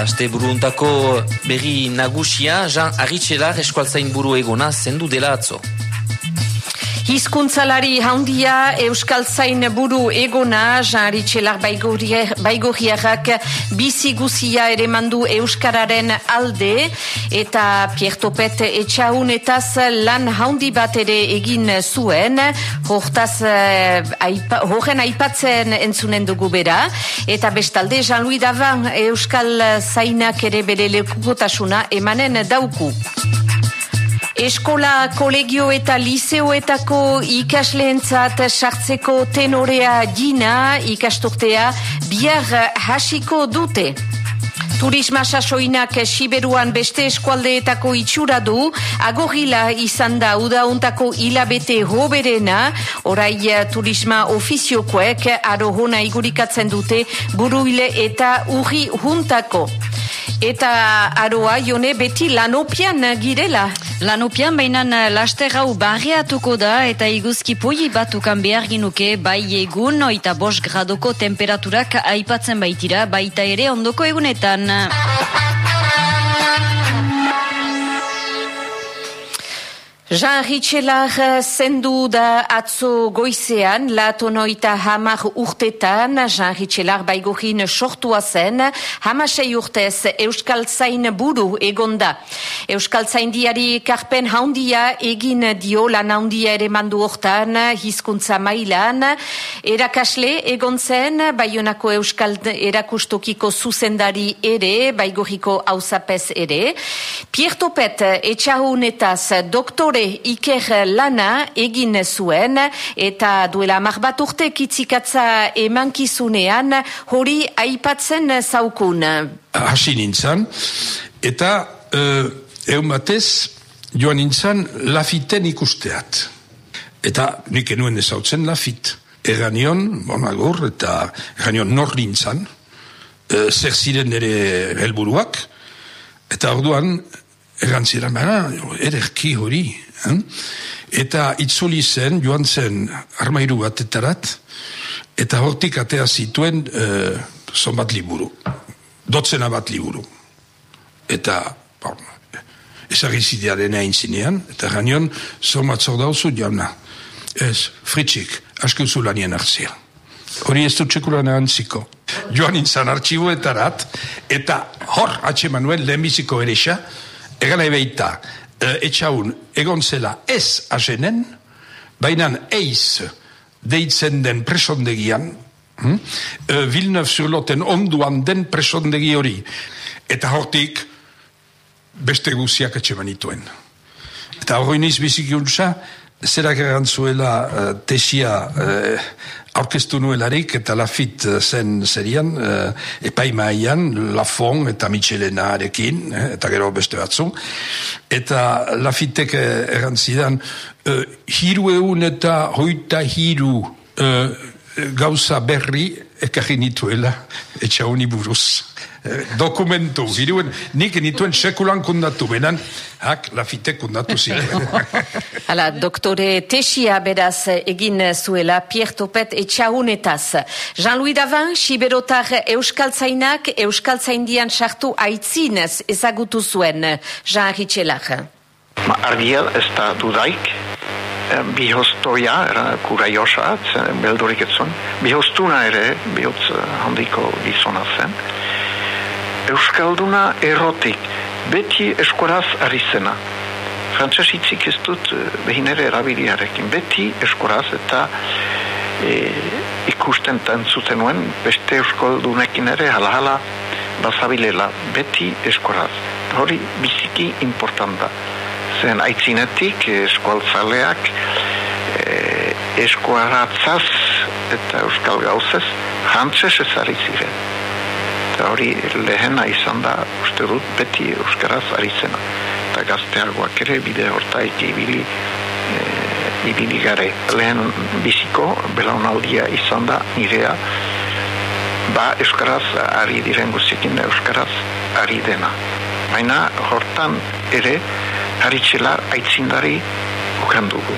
Eta azte buruntako berri nagusia, Jean Arritxelar eskualtzain buru egona zendu dela atzo. Hizkuntzalari handia Euskal Zain buru egona, Jean baigorriarrak bizi guzia ere mandu Euskararen alde, eta Piertopet etxaunetaz lan handi bat ere egin zuen, hortaz eh, aipa, horren aipatzen entzunen dugu bera, eta bestalde Jean-Louis Davan Euskal Zainak ere bere lekukotasuna emanen dauku. Eskola, kolegio eta liseoetako ikasleentzat sartzeko tenorea dina ikasturtea bihar hasiko dute. Turisma sasoinak siberuan beste eskualdeetako itxura du, agorila izan da udauntako hilabete hoberena, orai turisma ofiziokoek arohona igurikatzen dute buruile eta urri juntako. Eta aroa jone beti lanopian girela. Lanopian bainan laster hau barriatuko da eta iguzki poi batukan behar ginuke bai egun oita bos gradoko temperaturak aipatzen baitira baita ere ondoko egunetan. Jean Ritxelar zendu da atzo goizean, latonoita hamar urtetan, Jean Ritxelar baigohin sortua zen, hamasei urtez Euskal Zain buru egonda. Euskal Zain diari karpen haundia egin dio lan haundia ere mandu hortan, hizkuntza mailan, erakasle egon zen, baionako Euskal erakustokiko zuzendari ere, baigoriko hausapez ere. Piertopet, etxahunetaz, doktore iker lana egin zuen eta duela mar bat urte kitzikatza emankizunean hori aipatzen zaukun. Hasi nintzen eta uh, egun batez joan nintzen lafiten ikusteat. Eta nik enuen ezautzen lafit. Eranion, bonagur, eta eranion nor nintzen, uh, zer ziren ere helburuak, eta orduan erantziran, ererki hori, Eta itzuli zen, joan zen armairu batetarat, eta hortik atea zituen uh, zonbat liburu. Dotzena bat liburu. Eta, bon, ezagizidearen egin zinean, eta ganion, zonbat zor dauzu, jauna. Ez, fritxik, asko zu lanien hartzia. Hori ez dut txekulan egantziko. Joan intzan artxiboetarat, eta hor, atxe manuel, lehenbiziko erexa, egan ebeita, uh, etxaun egon zela ez azenen, baina eiz deitzen den presondegian, hm? uh, Vilneuf zurloten onduan den presondegi hori, eta hortik beste guziak etxe manituen. Eta hori niz bizikiuntza, zerak erantzuela uh, tesia uh, aurkeztu nuelarik eta lafit uh, zen zerian uh, epaimaian Lafon eta Michelena arekin eh, eta gero beste batzu eta lafitek erantzidan uh, hiru egun eta hoita hiru uh, gauza berri ekarri nituela etxauni buruz dokumentu, hiruen, nik nituen sekulan kundatu, benan, hak, lafite kundatu ziren. Hala, doktore Tesia beraz egin zuela, Pierre Topet etxaunetaz. Jean-Louis Davan, Siberotar Euskaltzainak, Euskaltzaindian sartu aitzinez ezagutu zuen, Jean Ritxelak. Ma argiel ez da dudaik, bihoztoia, era kuraiosa, beldurik etzun, bihoztuna ere, bihotz handiko gizona zen, Euskalduna errotik, beti eskuaraz ari zena. Frantzes hitzik ez dut eh, behin ere erabiliarekin, beti eskuaraz eta e, ikusten entzuten nuen, beste euskaldunekin ere hala-hala bazabilela, beti eskuaraz. Hori biziki importanta. Zen aitzinetik eskualtzaleak e, eskuaratzaz eta euskal gauzez jantzez ezari ziren. Eta hori lehena izan da uste dut beti euskaraz aritzena eta gazteagoak ere bide hortaik ibili e, ibili gare. Lehen biziko belaunaldia izan da nirea ba euskaraz ari diren guztiekin euskaraz ari dena. Baina hortan ere haritxela aitzindari ukan dugu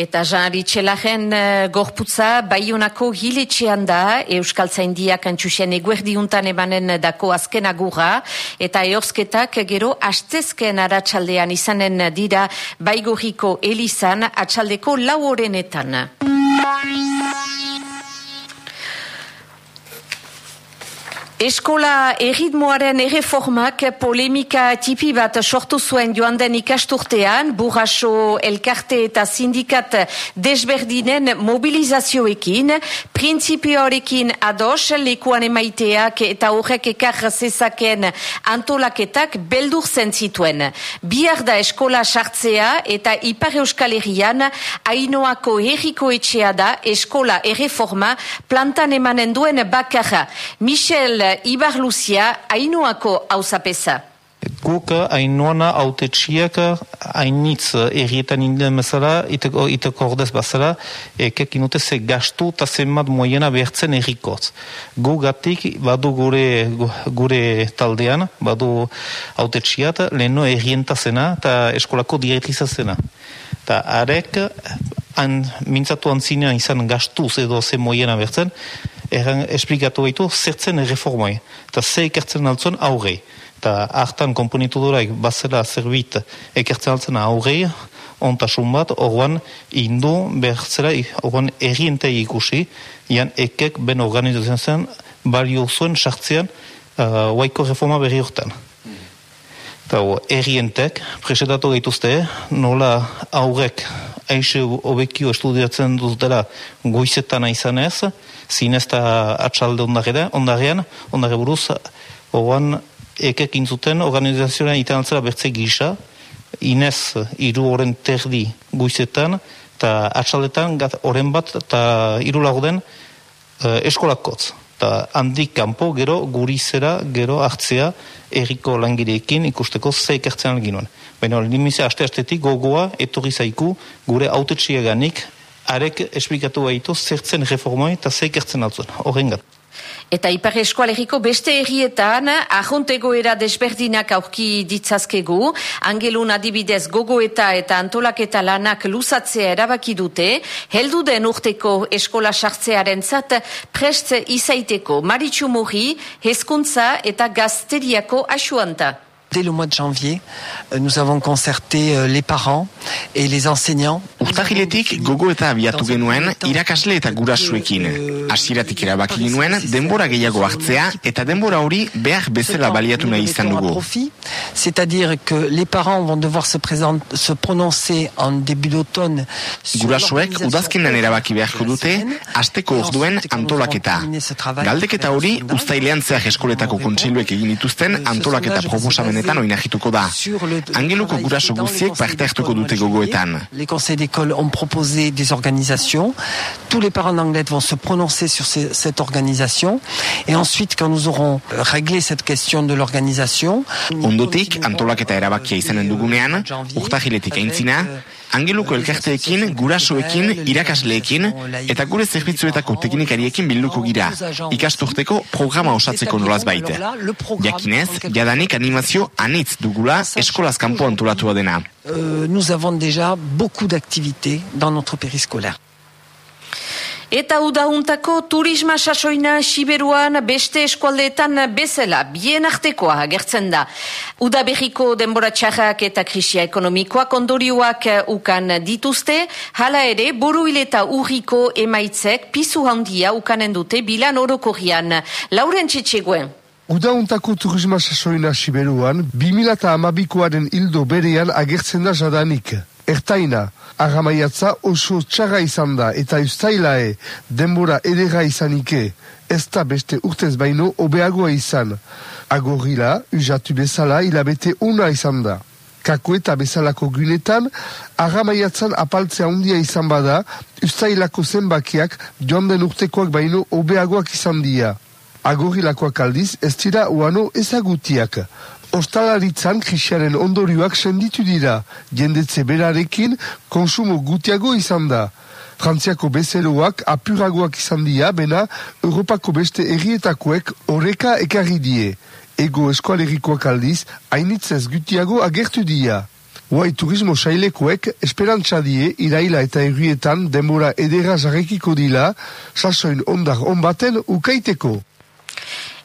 Eta Jean Txelaren uh, gorputza baiunako hiletxean da, Euskal Zaindiak antxusen eguerdiuntan emanen dako azken agurra, eta eorsketak gero astezken aratsaldean izanen dira baigoriko elizan atxaldeko lau horrenetan. Eskola erritmoaren erreformak polemika tipi bat sortu zuen joan den ikasturtean, burraso elkarte eta sindikat desberdinen mobilizazioekin, printzipioarekin ados, lekuan emaiteak eta horrek ekar zezaken antolaketak beldur zen zituen. Biar da eskola sartzea eta ipar euskal herrian, hainoako herriko etxea da eskola erreforma plantan emanen duen bakarra. Michel Ibar Lucia, hainoako hausapesa. Guk hainoana autetxiak hainitz errietan inden bezala, iteko, iteko ordez bazala, ekek inute ze gastu eta zenbat moiena behertzen errikoz. Gu gatik badu gure, gure taldean, badu autetxiat, leheno errientazena eta eskolako diretrizazena. Eta arek, han, mintzatu antzinean izan gastuz edo ze moiena behertzen, erran esplikatu baitu zertzen reformai. Eta ze ekertzen altzuen aurrei. Eta hartan komponitu duraik bazela zerbit ekertzen altzen aurrei, ontasun bat, orduan indu behartzera, orduan errientei ikusi, ian ekek ben organizazioan zen, balio zuen sartzean uh, waiko reforma berri urtean. Eta errientek, presetatu gaituzte, nola aurrek aixe obekio estudiatzen dutela goizetan izan ez, zinez eta atxalde ondarean, ondarean, ondare buruz, oan ekekin zuten organizazioan itanaltzera bertze gisa, inez iru oren terdi guizetan, eta atxaldetan oren bat eta iru laguden uh, eskolakotz. Eta handik kanpo gero gurizera, gero hartzea erriko langireekin ikusteko zeik ertzen alginuen. Baina limizia aste-astetik gogoa etorri zaiku gure autetxiaganik arek esplikatu baitu zertzen reformoi eta zeikertzen altzuen, horren Eta Ipar Eskualeriko beste errietan, ahontegoera desberdinak aurki ditzazkegu, angelun adibidez gogoeta eta antolaketa lanak luzatzea erabaki dute, heldu den urteko eskola sartzearen zat prest izaiteko maritxu morri, hezkuntza eta gazteriako asuanta. Dès le mois de janvier, euh, nous avons concerté euh, les parents et les enseignants. Urtahiletik gogo eta abiatu genuen irakasle eta gurasuekin. Hasieratik erabaki genuen denbora gehiago hartzea eta denbora hori behar bezala baliatu nahi izan dugu. C'est-à-dire que les parents vont devoir se, se prononcer en début d'automne. Gurasuek udazkenan erabaki beharko dute asteko orduen antolaketa. Galdeketa hori ustailean zehar eskoletako kontseiluek egin dituzten antolaketa proposamenen oinagituko da. Angeluko guraso guziek parte hartuko dute gogoetan. Les conseils d'école ont proposé des organisations. Tous les parents d'anglais vont se prononcer sur ces, cette organisation. Et ensuite, quand nous aurons réglé cette question de l'organisation... Ondotik, antolaketa erabakia izanen dugunean, urtahiletik aintzina, Angeluko elkarteekin, gurasoekin, irakasleekin eta gure zerbitzuetako teknikariekin bilduko gira. Ikasturteko programa osatzeko nolaz baite. Jakinez, jadanik animazio anitz dugula eskolaz kanpo antolatua dena. Euh, nous avons déjà beaucoup d'activités dans notre périscolaire. Eta udauntako turisma sasoina Siberuan beste eskualdeetan bezala, bien artekoa agertzen da. Uda behiko denbora txarrak eta krisia ekonomikoak ondorioak ukan dituzte, hala ere, boruil eta urriko emaitzek pizu handia ukanen dute bilan orokorrian. Lauren txetxeguen. Udauntako turisma sasoina Siberuan, 2000 amabikoaren hildo berean agertzen da jadanik. Ertaina, agamaiatza oso txarra izan da eta ustailae denbora edera izanike, ez da beste urtez baino obeagoa izan. Agorila, ujatu bezala, hilabete una izan da. Kako eta bezalako gunetan, agamaiatzan apaltzea handia izan bada, ustailako zenbakiak joan den urtekoak baino obeagoak izan dia. Agorilakoak aldiz, ez dira uano ezagutiak. Ostalaritzan krisiaren ondorioak senditu dira, jendetze berarekin konsumo gutiago izan da. Frantziako bezeroak apuragoak izan dira, bena Europako beste errietakoek horreka ekarri die. Ego eskualerikoak aldiz, hainitzez gutiago agertu dira. Huai turismo sailekuek esperantza die iraila eta errietan denbora edera jarrekiko dila, sasoin ondar onbaten ukaiteko.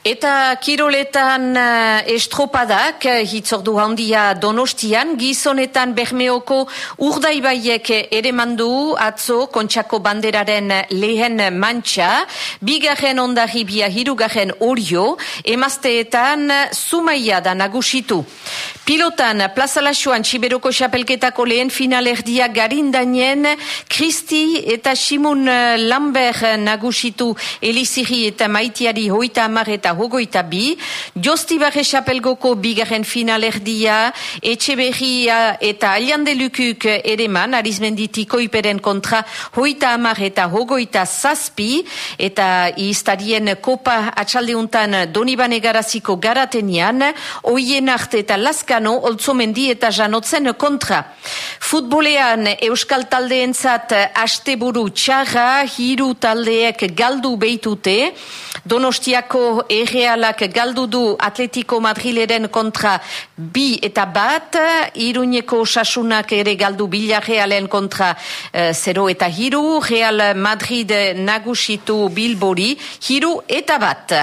Eta kiroletan uh, estropadak, uh, hitzordu handia donostian, gizonetan bermeoko urdaibaiek ere mandu atzo kontxako banderaren lehen mantxa, bigarren ondari bia hirugarren orio, emazteetan sumaia da nagusitu. Pilotan, Plaza Laxuan, Siberoko xapelketako lehen finalerdia garindanien, Kristi eta Simun Lambert nagusitu Eliziri eta Maitiari hoita amar eta hogoita bi, Josti Barre xapelgoko bigarren finalerdia, Etxeberria eta Aliandelukuk ere man, Arizmenditiko iperen kontra hoita amar eta hogoita zazpi, eta iztarien kopa atxaldeuntan Donibane garaziko garatenian, oien arte eta laska Elkano, Oltzomendi eta Janotzen kontra. Futbolean Euskal Taldeentzat asteburu txarra, hiru taldeek galdu beitute, Donostiako errealak galdu du Atletico Madrileren kontra bi eta bat, Iruñeko sasunak ere galdu bilarrealen kontra uh, zero eta hiru, Real Madrid nagusitu Bilbori, hiru eta bat.